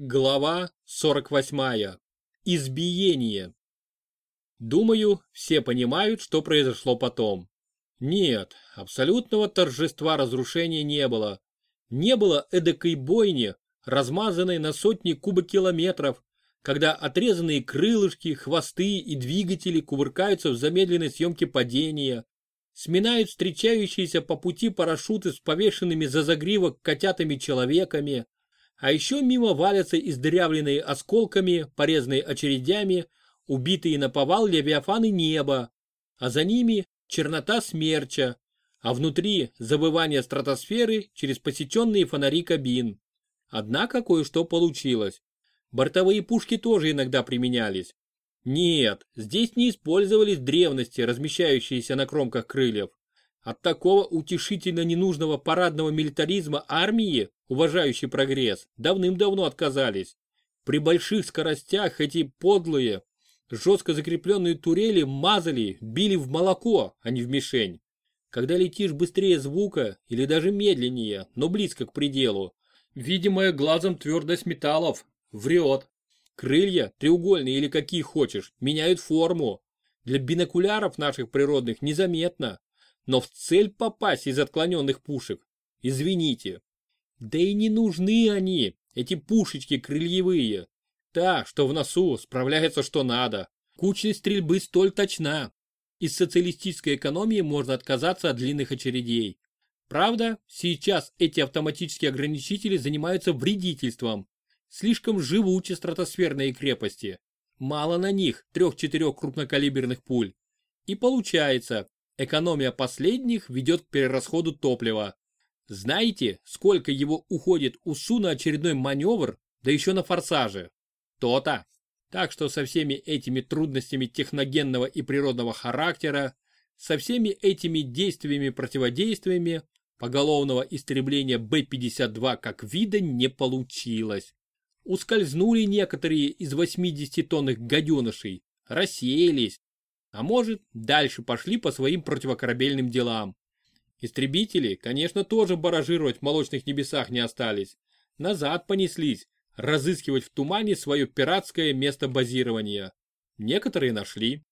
Глава 48. Избиение. Думаю, все понимают, что произошло потом. Нет, абсолютного торжества разрушения не было. Не было эдакой бойни, размазанной на сотни кубокилометров, когда отрезанные крылышки, хвосты и двигатели кувыркаются в замедленной съемке падения, сминают встречающиеся по пути парашюты с повешенными за загривок котятами-человеками, а еще мимо валятся издырявленные осколками, порезанные очередями, убитые на повал левиафаны неба, а за ними чернота смерча, а внутри забывание стратосферы через посеченные фонари кабин. Однако кое-что получилось. Бортовые пушки тоже иногда применялись. Нет, здесь не использовались древности, размещающиеся на кромках крыльев. От такого утешительно ненужного парадного милитаризма армии, уважающей прогресс, давным-давно отказались. При больших скоростях эти подлые, жестко закрепленные турели мазали, били в молоко, а не в мишень. Когда летишь быстрее звука или даже медленнее, но близко к пределу, видимая глазом твердость металлов врет. Крылья, треугольные или какие хочешь, меняют форму. Для бинокуляров наших природных незаметно но в цель попасть из отклоненных пушек. Извините. Да и не нужны они, эти пушечки крыльевые. Та, что в носу, справляется что надо. Кучность стрельбы столь точна. Из социалистической экономии можно отказаться от длинных очередей. Правда, сейчас эти автоматические ограничители занимаются вредительством. Слишком живучи стратосферные крепости. Мало на них трех-четырех крупнокалиберных пуль. И получается, Экономия последних ведет к перерасходу топлива. Знаете, сколько его уходит УСУ на очередной маневр, да еще на форсаже? То-то. Так что со всеми этими трудностями техногенного и природного характера, со всеми этими действиями-противодействиями, поголовного истребления Б-52 как вида не получилось. Ускользнули некоторые из 80-тонных гаденышей, рассеялись, а может, дальше пошли по своим противокорабельным делам. Истребители, конечно, тоже баражировать в молочных небесах не остались. Назад понеслись, разыскивать в тумане свое пиратское место базирования. Некоторые нашли.